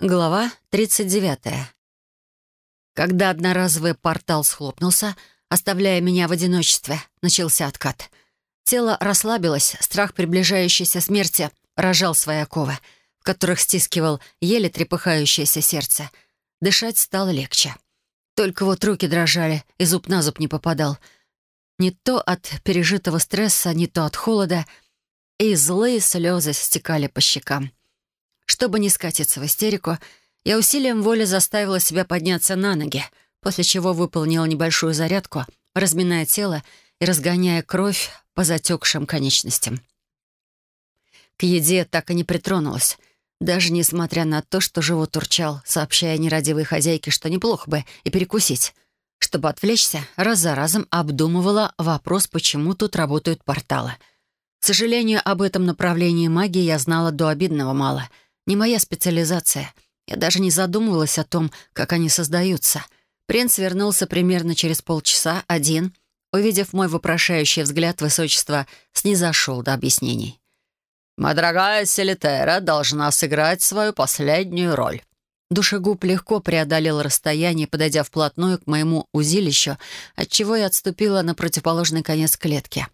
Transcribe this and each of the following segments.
Глава 39. Когда одноразовый портал схлопнулся, оставляя меня в одиночестве, начался откат. Тело расслабилось, страх приближающейся смерти рожал свои оковы, в которых стискивал еле трепыхающееся сердце. Дышать стало легче. Только вот руки дрожали, и зуб на зуб не попадал. Не то от пережитого стресса, не то от холода, и злые слезы стекали по щекам. Чтобы не скатиться в истерику, я усилием воли заставила себя подняться на ноги, после чего выполнила небольшую зарядку, разминая тело и разгоняя кровь по затекшим конечностям. К еде так и не притронулась, даже несмотря на то, что живот урчал, сообщая нерадивой хозяйке, что неплохо бы и перекусить. Чтобы отвлечься, раз за разом обдумывала вопрос, почему тут работают порталы. К сожалению, об этом направлении магии я знала до обидного мало — не моя специализация. Я даже не задумывалась о том, как они создаются. Принц вернулся примерно через полчаса, один. Увидев мой вопрошающий взгляд, высочество снизошел до объяснений. «Моя дорогая Селитера должна сыграть свою последнюю роль». Душегуб легко преодолел расстояние, подойдя вплотную к моему узилищу, отчего я отступила на противоположный конец клетки.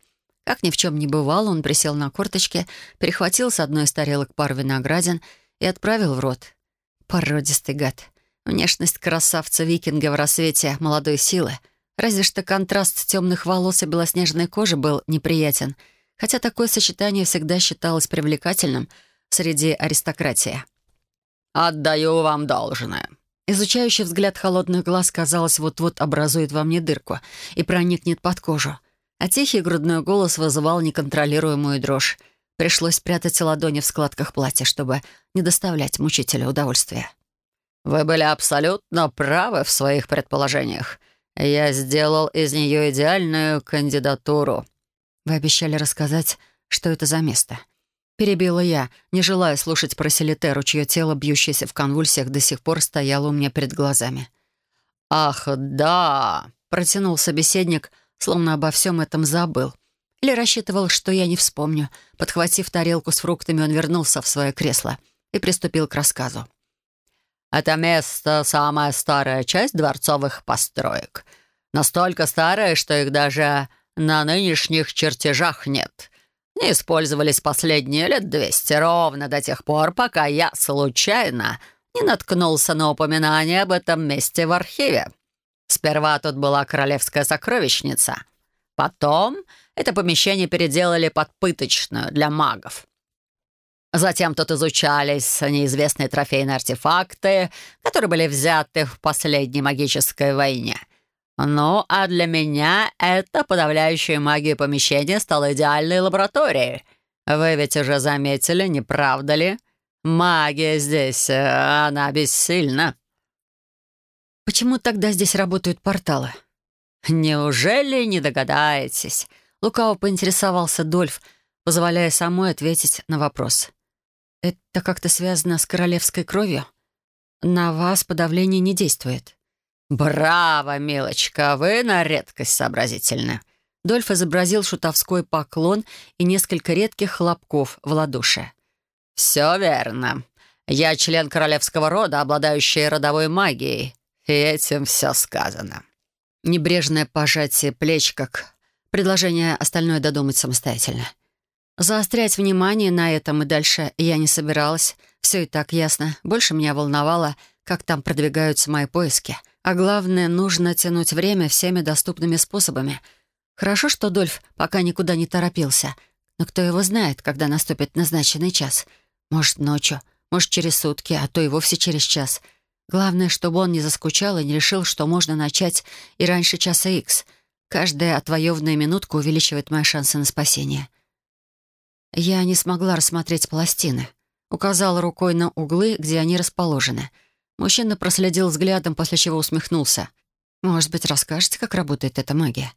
Как ни в чем не бывало, он присел на корточки, перехватил с одной из тарелок пару виноградин — и отправил в рот. Породистый гад. Внешность красавца-викинга в рассвете молодой силы. Разве что контраст темных волос и белоснежной кожи был неприятен, хотя такое сочетание всегда считалось привлекательным среди аристократии. «Отдаю вам должное». Изучающий взгляд холодных глаз, казалось, вот-вот образует во мне дырку и проникнет под кожу. А тихий грудной голос вызывал неконтролируемую дрожь. Пришлось прятать ладони в складках платья, чтобы не доставлять мучителю удовольствия. «Вы были абсолютно правы в своих предположениях. Я сделал из нее идеальную кандидатуру». «Вы обещали рассказать, что это за место?» Перебила я, не желая слушать про Селитеру, чье тело, бьющееся в конвульсиях, до сих пор стояло у меня перед глазами. «Ах, да!» — протянул собеседник, словно обо всем этом забыл — или рассчитывал, что я не вспомню. Подхватив тарелку с фруктами, он вернулся в свое кресло и приступил к рассказу. «Это место — самая старая часть дворцовых построек. Настолько старая, что их даже на нынешних чертежах нет. Не использовались последние лет двести, ровно до тех пор, пока я случайно не наткнулся на упоминание об этом месте в архиве. Сперва тут была королевская сокровищница. Потом это помещение переделали под пыточную для магов. Затем тут изучались неизвестные трофейные артефакты, которые были взяты в последней магической войне. Ну, а для меня это подавляющая магия помещение стало идеальной лабораторией. Вы ведь уже заметили, не правда ли? Магия здесь, э, она бессильна. Почему тогда здесь работают порталы? Неужели не догадаетесь? Лукаво поинтересовался Дольф, позволяя самой ответить на вопрос. «Это как-то связано с королевской кровью? На вас подавление не действует?» «Браво, милочка, вы на редкость сообразительны!» Дольф изобразил шутовской поклон и несколько редких хлопков в ладоши. «Все верно. Я член королевского рода, обладающий родовой магией. И этим все сказано». Небрежное пожатие плеч, как Предложение остальное додумать самостоятельно. Заострять внимание на этом и дальше я не собиралась. Все и так ясно. Больше меня волновало, как там продвигаются мои поиски. А главное, нужно тянуть время всеми доступными способами. Хорошо, что Дольф пока никуда не торопился. Но кто его знает, когда наступит назначенный час? Может, ночью, может, через сутки, а то и вовсе через час. Главное, чтобы он не заскучал и не решил, что можно начать и раньше часа икс — Каждая отвоеванная минутка увеличивает мои шансы на спасение. Я не смогла рассмотреть пластины. Указала рукой на углы, где они расположены. Мужчина проследил взглядом, после чего усмехнулся. «Может быть, расскажете, как работает эта магия?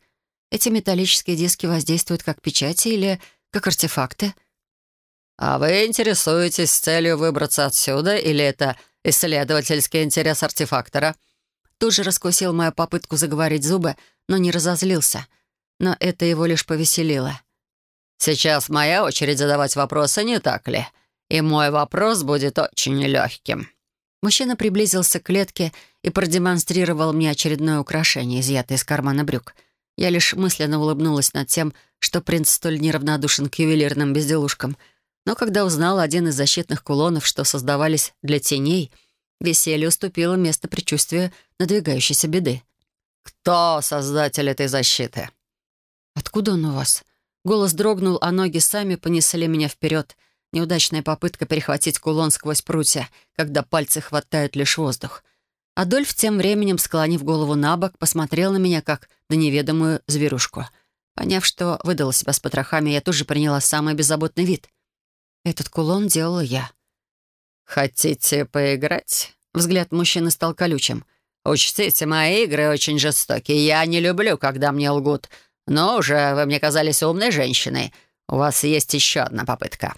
Эти металлические диски воздействуют как печати или как артефакты?» «А вы интересуетесь с целью выбраться отсюда, или это исследовательский интерес артефактора?» Тут же раскусил мою попытку заговорить зубы, но не разозлился. Но это его лишь повеселило. «Сейчас моя очередь задавать вопросы, не так ли? И мой вопрос будет очень легким. Мужчина приблизился к клетке и продемонстрировал мне очередное украшение, изъятое из кармана брюк. Я лишь мысленно улыбнулась над тем, что принц столь неравнодушен к ювелирным безделушкам. Но когда узнала один из защитных кулонов, что создавались для теней, веселье уступило место предчувствию надвигающейся беды. «Кто создатель этой защиты?» «Откуда он у вас?» Голос дрогнул, а ноги сами понесли меня вперед. Неудачная попытка перехватить кулон сквозь прутья, когда пальцы хватают лишь воздух. Адольф тем временем, склонив голову на бок, посмотрел на меня, как на неведомую зверушку. Поняв, что выдала себя с потрохами, я тут же приняла самый беззаботный вид. Этот кулон делала я. «Хотите поиграть?» Взгляд мужчины стал колючим. «Учтите, мои игры очень жестокие. Я не люблю, когда мне лгут. Но уже вы мне казались умной женщиной. У вас есть еще одна попытка».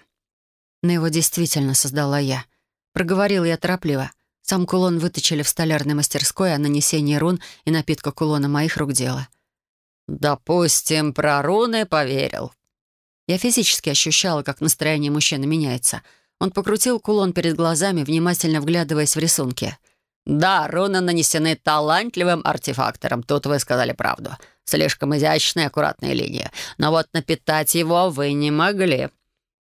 Но его действительно создала я. Проговорил я торопливо. Сам кулон выточили в столярной мастерской, а нанесение рун и напитка кулона моих рук дело. «Допустим, про руны поверил». Я физически ощущала, как настроение мужчины меняется. Он покрутил кулон перед глазами, внимательно вглядываясь в рисунки. «Да, руны нанесены талантливым артефактором. Тут вы сказали правду. Слишком изящная аккуратная линия. Но вот напитать его вы не могли».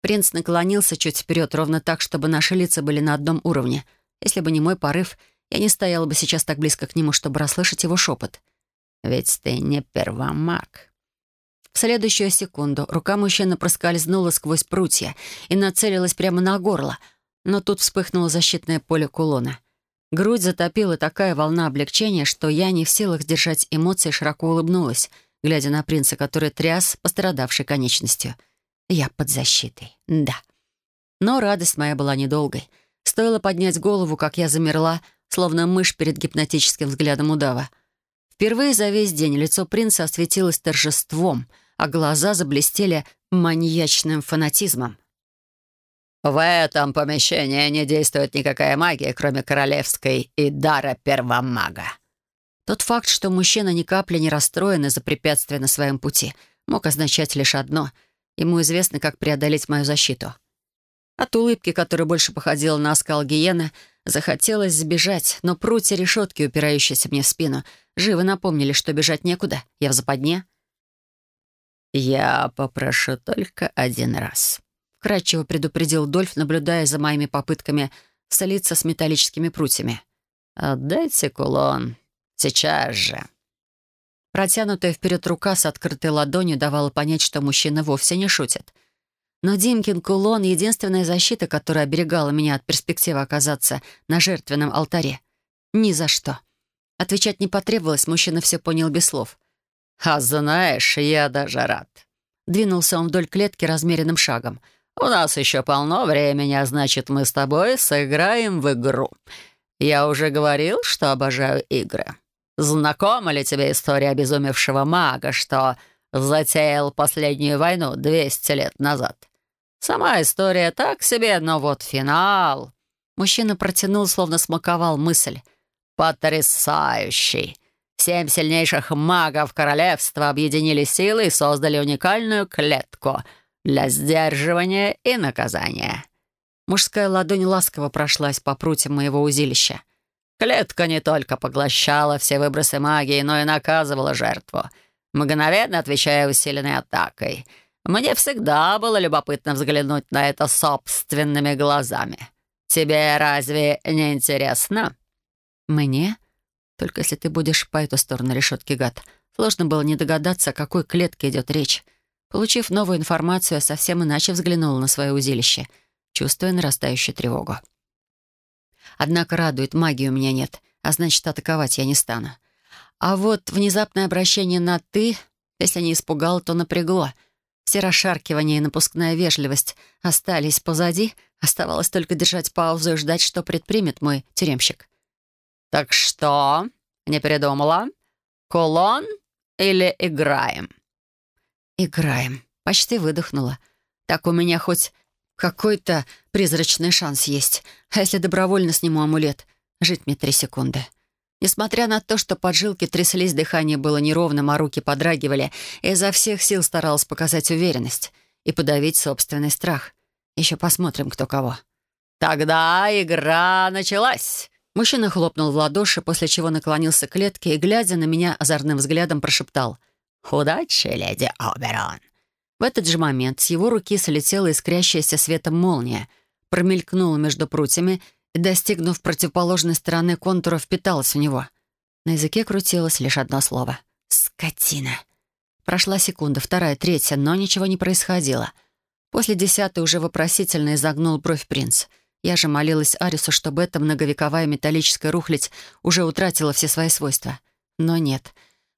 Принц наклонился чуть вперед, ровно так, чтобы наши лица были на одном уровне. Если бы не мой порыв, я не стояла бы сейчас так близко к нему, чтобы расслышать его шепот. «Ведь ты не первомаг». В следующую секунду рука мужчины проскользнула сквозь прутья и нацелилась прямо на горло, но тут вспыхнуло защитное поле кулона. Грудь затопила такая волна облегчения, что я, не в силах сдержать эмоции, широко улыбнулась, глядя на принца, который тряс пострадавшей конечностью — я под защитой, да. Но радость моя была недолгой. Стоило поднять голову, как я замерла, словно мышь перед гипнотическим взглядом удава. Впервые за весь день лицо принца осветилось торжеством, а глаза заблестели маньячным фанатизмом. «В этом помещении не действует никакая магия, кроме королевской и дара первомага». Тот факт, что мужчина ни капли не расстроен из-за препятствия на своем пути, мог означать лишь одно — Ему известно, как преодолеть мою защиту. От улыбки, которая больше походила на оскал гиены, захотелось сбежать, но прутья решетки, упирающиеся мне в спину, живо напомнили, что бежать некуда. Я в западне. «Я попрошу только один раз», — кратчево предупредил Дольф, наблюдая за моими попытками солиться с металлическими прутьями. «Отдайте кулон. Сейчас же». Протянутая вперед рука с открытой ладонью давала понять, что мужчина вовсе не шутит. Но Димкин кулон — единственная защита, которая оберегала меня от перспективы оказаться на жертвенном алтаре. Ни за что. Отвечать не потребовалось, мужчина все понял без слов. «А знаешь, я даже рад». Двинулся он вдоль клетки размеренным шагом. «У нас еще полно времени, а значит, мы с тобой сыграем в игру. Я уже говорил, что обожаю игры». Знакома ли тебе история обезумевшего мага, что затеял последнюю войну 200 лет назад? Сама история так себе, но вот финал. Мужчина протянул, словно смаковал мысль. Потрясающий. Семь сильнейших магов королевства объединили силы и создали уникальную клетку для сдерживания и наказания. Мужская ладонь ласково прошлась по прутьям моего узилища. Клетка не только поглощала все выбросы магии, но и наказывала жертву, мгновенно отвечая усиленной атакой. Мне всегда было любопытно взглянуть на это собственными глазами. Тебе разве не интересно? Мне? Только если ты будешь по эту сторону решетки, гад. Сложно было не догадаться, о какой клетке идет речь. Получив новую информацию, я совсем иначе взглянула на свое узилище, чувствуя нарастающую тревогу. Однако радует, магии у меня нет, а значит, атаковать я не стану. А вот внезапное обращение на «ты», если не испугало, то напрягло. Все расшаркивания и напускная вежливость остались позади, оставалось только держать паузу и ждать, что предпримет мой тюремщик. «Так что? Не передумала? Кулон или играем?» «Играем». Почти выдохнула. «Так у меня хоть какой-то призрачный шанс есть. А если добровольно сниму амулет? Жить мне три секунды. Несмотря на то, что поджилки тряслись, дыхание было неровным, а руки подрагивали, изо всех сил старалась показать уверенность и подавить собственный страх. Еще посмотрим, кто кого. Тогда игра началась!» Мужчина хлопнул в ладоши, после чего наклонился к клетке и, глядя на меня озорным взглядом, прошептал «Удачи, леди Оберон!» В этот же момент с его руки слетела искрящаяся светом молния, промелькнула между прутьями и, достигнув противоположной стороны контура, впиталась в него. На языке крутилось лишь одно слово «Скотина». Прошла секунда, вторая, третья, но ничего не происходило. После десятой уже вопросительно изогнул бровь принц — я же молилась Арису, чтобы эта многовековая металлическая рухлядь уже утратила все свои свойства. Но нет.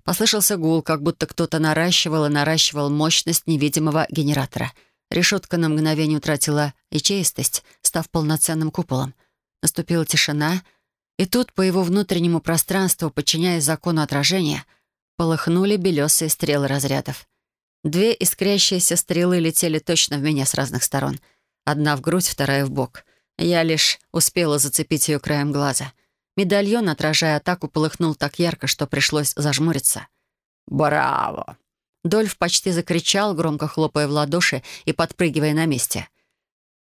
Послышался гул, как будто кто-то наращивал и наращивал мощность невидимого генератора. Решетка на мгновение утратила ячеистость, став полноценным куполом. Наступила тишина, и тут по его внутреннему пространству, подчиняясь закону отражения, полыхнули белесые стрелы разрядов. Две искрящиеся стрелы летели точно в меня с разных сторон. Одна в грудь, вторая в бок — я лишь успела зацепить ее краем глаза. Медальон, отражая атаку, полыхнул так ярко, что пришлось зажмуриться. «Браво!» Дольф почти закричал, громко хлопая в ладоши и подпрыгивая на месте.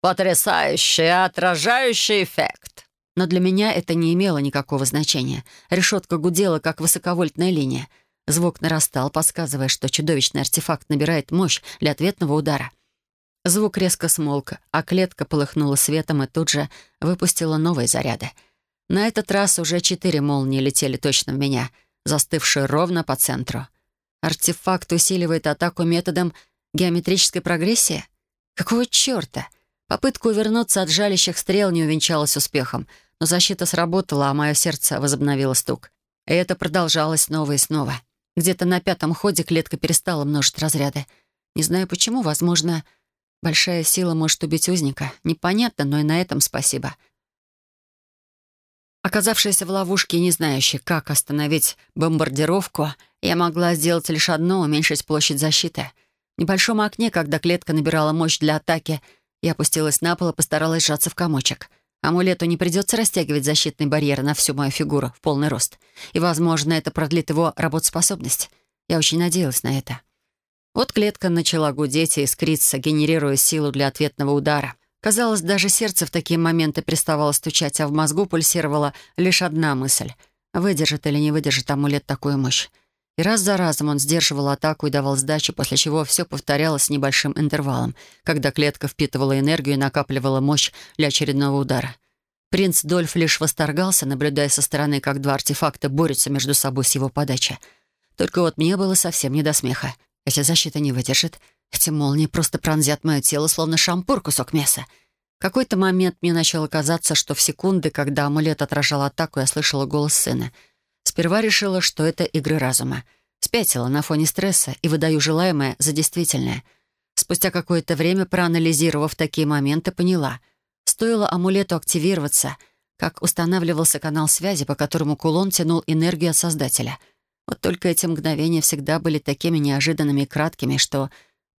«Потрясающий отражающий эффект!» Но для меня это не имело никакого значения. Решетка гудела, как высоковольтная линия. Звук нарастал, подсказывая, что чудовищный артефакт набирает мощь для ответного удара. Звук резко смолк, а клетка полыхнула светом и тут же выпустила новые заряды. На этот раз уже четыре молнии летели точно в меня, застывшие ровно по центру. Артефакт усиливает атаку методом геометрической прогрессии? Какого черта? Попытка увернуться от жалящих стрел не увенчалась успехом, но защита сработала, а мое сердце возобновило стук. И это продолжалось снова и снова. Где-то на пятом ходе клетка перестала множить разряды. Не знаю почему, возможно, Большая сила может убить узника. Непонятно, но и на этом спасибо. Оказавшаяся в ловушке и не знающая, как остановить бомбардировку, я могла сделать лишь одно — уменьшить площадь защиты. В небольшом окне, когда клетка набирала мощь для атаки, я опустилась на пол и постаралась сжаться в комочек. Амулету не придется растягивать защитный барьер на всю мою фигуру в полный рост. И, возможно, это продлит его работоспособность. Я очень надеялась на это. Вот клетка начала гудеть и искриться, генерируя силу для ответного удара. Казалось, даже сердце в такие моменты переставало стучать, а в мозгу пульсировала лишь одна мысль — выдержит или не выдержит амулет такую мощь. И раз за разом он сдерживал атаку и давал сдачу, после чего все повторялось с небольшим интервалом, когда клетка впитывала энергию и накапливала мощь для очередного удара. Принц Дольф лишь восторгался, наблюдая со стороны, как два артефакта борются между собой с его подачи. Только вот мне было совсем не до смеха. Если защита не выдержит, эти молнии просто пронзят мое тело, словно шампур кусок мяса. В какой-то момент мне начало казаться, что в секунды, когда амулет отражал атаку, я слышала голос сына. Сперва решила, что это игры разума. Спятила на фоне стресса и выдаю желаемое за действительное. Спустя какое-то время, проанализировав такие моменты, поняла. Стоило амулету активироваться, как устанавливался канал связи, по которому кулон тянул энергию от Создателя — вот только эти мгновения всегда были такими неожиданными и краткими, что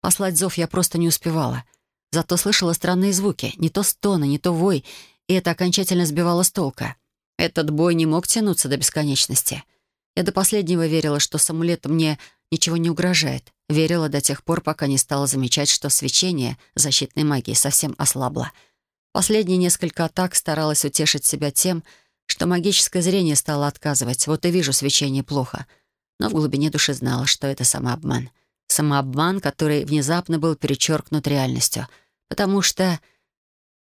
послать зов я просто не успевала. Зато слышала странные звуки, не то стоны, не то вой, и это окончательно сбивало с толка. Этот бой не мог тянуться до бесконечности. Я до последнего верила, что с амулетом мне ничего не угрожает. Верила до тех пор, пока не стала замечать, что свечение защитной магии совсем ослабло. Последние несколько атак старалась утешить себя тем, что магическое зрение стало отказывать. Вот и вижу свечение плохо — но в глубине души знала, что это самообман. Самообман, который внезапно был перечеркнут реальностью, потому что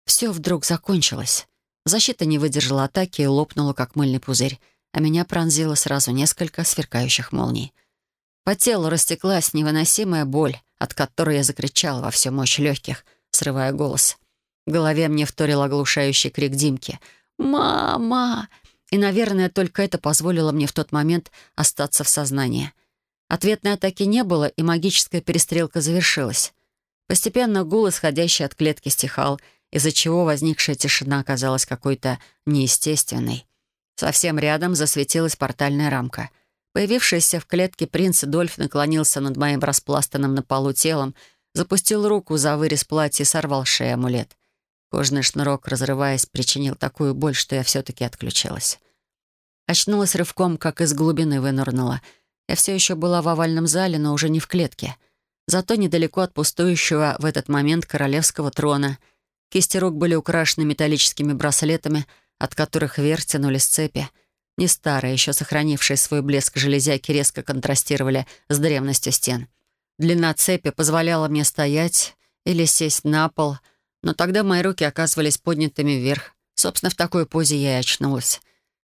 все вдруг закончилось. Защита не выдержала атаки и лопнула, как мыльный пузырь, а меня пронзило сразу несколько сверкающих молний. По телу растеклась невыносимая боль, от которой я закричала во всю мощь легких, срывая голос. В голове мне вторил оглушающий крик Димки. «Мама!» И, наверное, только это позволило мне в тот момент остаться в сознании. Ответной атаки не было, и магическая перестрелка завершилась. Постепенно гул, исходящий от клетки, стихал, из-за чего возникшая тишина оказалась какой-то неестественной. Совсем рядом засветилась портальная рамка. Появившийся в клетке принц Дольф наклонился над моим распластанным на полу телом, запустил руку за вырез платья и сорвал шею амулет. Кожный шнурок, разрываясь, причинил такую боль, что я все-таки отключилась. Очнулась рывком, как из глубины вынырнула. Я все еще была в овальном зале, но уже не в клетке. Зато недалеко от пустующего в этот момент королевского трона. Кисти рук были украшены металлическими браслетами, от которых вверх тянулись цепи. Не старые, еще сохранившие свой блеск железяки резко контрастировали с древностью стен. Длина цепи позволяла мне стоять или сесть на пол, но тогда мои руки оказывались поднятыми вверх. Собственно, в такой позе я и очнулась.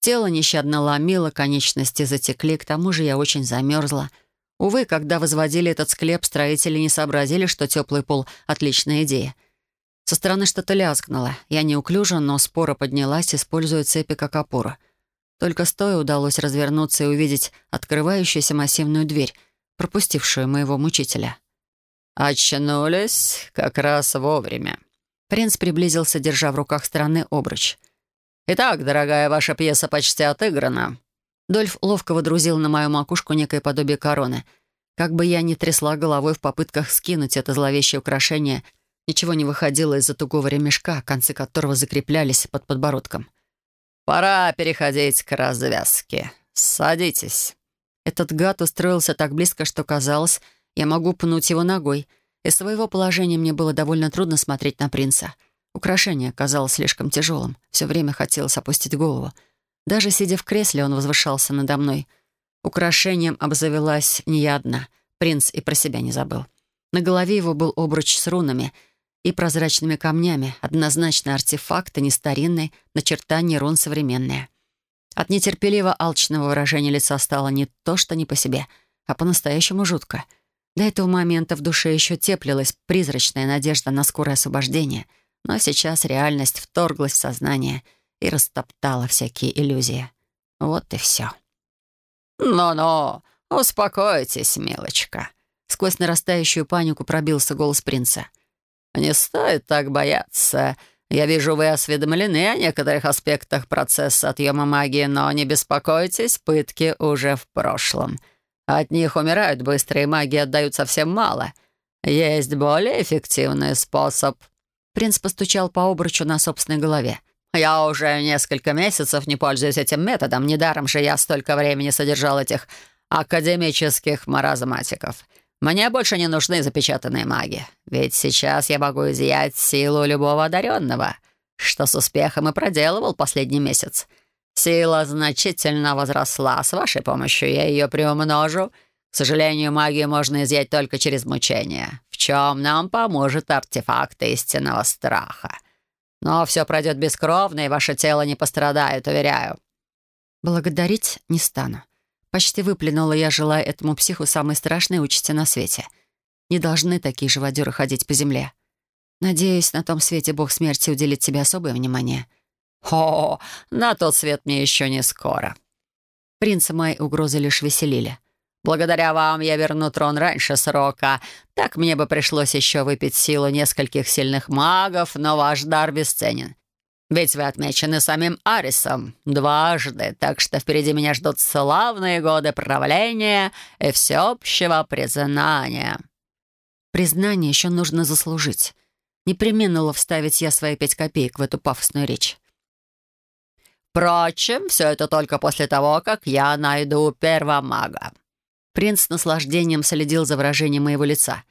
Тело нещадно ломило, конечности затекли, к тому же я очень замерзла. Увы, когда возводили этот склеп, строители не сообразили, что теплый пол — отличная идея. Со стороны что-то лязгнуло. Я неуклюже, но спора поднялась, используя цепи как опору. Только стоя удалось развернуться и увидеть открывающуюся массивную дверь, пропустившую моего мучителя. «Очнулись как раз вовремя». Принц приблизился, держа в руках странный обруч. «Итак, дорогая, ваша пьеса почти отыграна». Дольф ловко водрузил на мою макушку некое подобие короны. Как бы я ни трясла головой в попытках скинуть это зловещее украшение, ничего не выходило из-за тугого ремешка, концы которого закреплялись под подбородком. «Пора переходить к развязке. Садитесь». Этот гад устроился так близко, что казалось, я могу пнуть его ногой. Из своего положения мне было довольно трудно смотреть на принца. Украшение казалось слишком тяжелым. Все время хотелось опустить голову. Даже сидя в кресле, он возвышался надо мной. Украшением обзавелась не я одна. Принц и про себя не забыл. На голове его был обруч с рунами и прозрачными камнями. Однозначно артефакт, а не старинный, начертание рун современное. От нетерпеливо алчного выражения лица стало не то, что не по себе, а по-настоящему жутко — до этого момента в душе еще теплилась призрачная надежда на скорое освобождение, но сейчас реальность вторглась в сознание и растоптала всякие иллюзии. Вот и все. «Ну-ну, успокойтесь, милочка», — сквозь нарастающую панику пробился голос принца. «Не стоит так бояться. Я вижу, вы осведомлены о некоторых аспектах процесса отъема магии, но не беспокойтесь, пытки уже в прошлом. От них умирают быстро, и маги отдают совсем мало. Есть более эффективный способ». Принц постучал по обручу на собственной голове. «Я уже несколько месяцев не пользуюсь этим методом. Недаром же я столько времени содержал этих академических маразматиков. Мне больше не нужны запечатанные маги. Ведь сейчас я могу изъять силу любого одаренного, что с успехом и проделывал последний месяц. Сила значительно возросла. С вашей помощью я ее приумножу. К сожалению, магию можно изъять только через мучение, в чем нам поможет артефакт истинного страха. Но все пройдет бескровно, и ваше тело не пострадает, уверяю». «Благодарить не стану. Почти выплюнула я, желая этому психу самой страшной участи на свете. Не должны такие живодеры ходить по земле. Надеюсь, на том свете бог смерти уделит тебе особое внимание». «О, на тот свет мне еще не скоро». Принца мои угрозы лишь веселили. «Благодаря вам я верну трон раньше срока. Так мне бы пришлось еще выпить силу нескольких сильных магов, но ваш дар бесценен. Ведь вы отмечены самим Арисом дважды, так что впереди меня ждут славные годы правления и всеобщего признания». «Признание еще нужно заслужить». Не применула вставить я свои пять копеек в эту пафосную речь. Впрочем, все это только после того, как я найду первомага». Принц с наслаждением следил за выражением моего лица.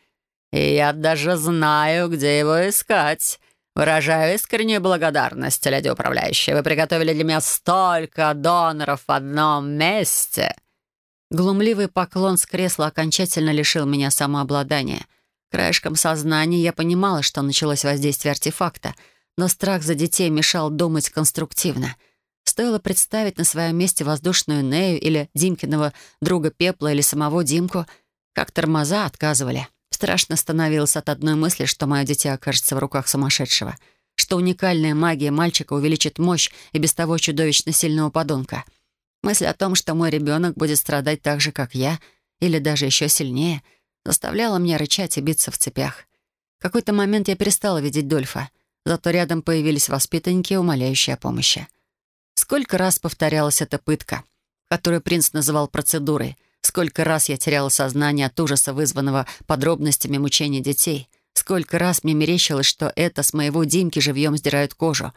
«И я даже знаю, где его искать. Выражаю искреннюю благодарность, леди управляющая. Вы приготовили для меня столько доноров в одном месте». Глумливый поклон с кресла окончательно лишил меня самообладания. Краешком сознания я понимала, что началось воздействие артефакта, но страх за детей мешал думать конструктивно — Стоило представить на своем месте воздушную Нею или Димкиного друга Пепла или самого Димку, как тормоза отказывали. Страшно становилось от одной мысли, что мое дитя окажется в руках сумасшедшего, что уникальная магия мальчика увеличит мощь и без того чудовищно сильного подонка. Мысль о том, что мой ребенок будет страдать так же, как я, или даже еще сильнее, заставляла меня рычать и биться в цепях. В какой-то момент я перестала видеть Дольфа, зато рядом появились воспитанники, умоляющие о помощи. Сколько раз повторялась эта пытка, которую принц называл процедурой. Сколько раз я теряла сознание от ужаса, вызванного подробностями мучения детей. Сколько раз мне мерещилось, что это с моего Димки живьем сдирают кожу.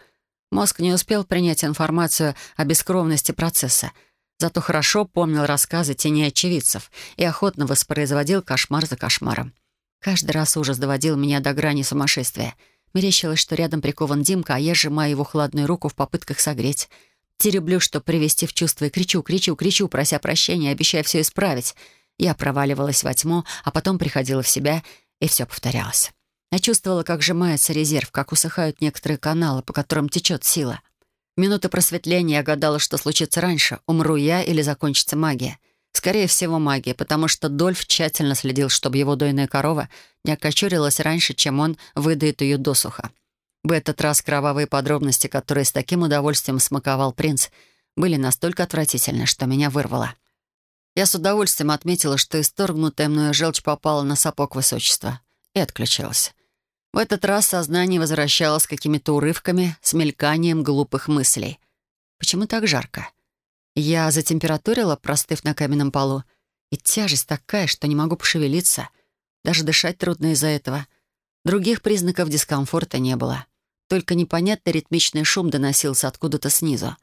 Мозг не успел принять информацию о бескровности процесса, зато хорошо помнил рассказы теней очевидцев и охотно воспроизводил кошмар за кошмаром. Каждый раз ужас доводил меня до грани сумасшествия. Мерещилось, что рядом прикован Димка, а я сжимаю его хладную руку в попытках согреть. Тереблю, чтобы привести в чувство, и кричу, кричу, кричу, прося прощения, обещая все исправить. Я проваливалась во тьму, а потом приходила в себя, и все повторялось. Я чувствовала, как сжимается резерв, как усыхают некоторые каналы, по которым течет сила. Минуты просветления я гадала, что случится раньше, умру я или закончится магия. Скорее всего, магия, потому что Дольф тщательно следил, чтобы его дойная корова не окочурилась раньше, чем он выдает ее досуха. В этот раз кровавые подробности, которые с таким удовольствием смаковал принц, были настолько отвратительны, что меня вырвало. Я с удовольствием отметила, что исторгнутая мною желчь попала на сапог высочества и отключилась. В этот раз сознание возвращалось какими-то урывками, с мельканием глупых мыслей. Почему так жарко? Я затемпературила, простыв на каменном полу, и тяжесть такая, что не могу пошевелиться. Даже дышать трудно из-за этого. Других признаков дискомфорта не было. Только непонятный ритмичный шум доносился откуда-то снизу.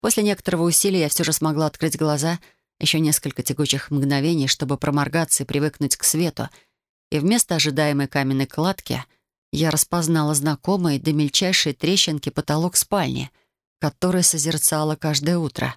После некоторого усилия я все же смогла открыть глаза, еще несколько тягучих мгновений, чтобы проморгаться и привыкнуть к свету, и вместо ожидаемой каменной кладки — я распознала знакомый до мельчайшей трещинки потолок спальни, который созерцала каждое утро.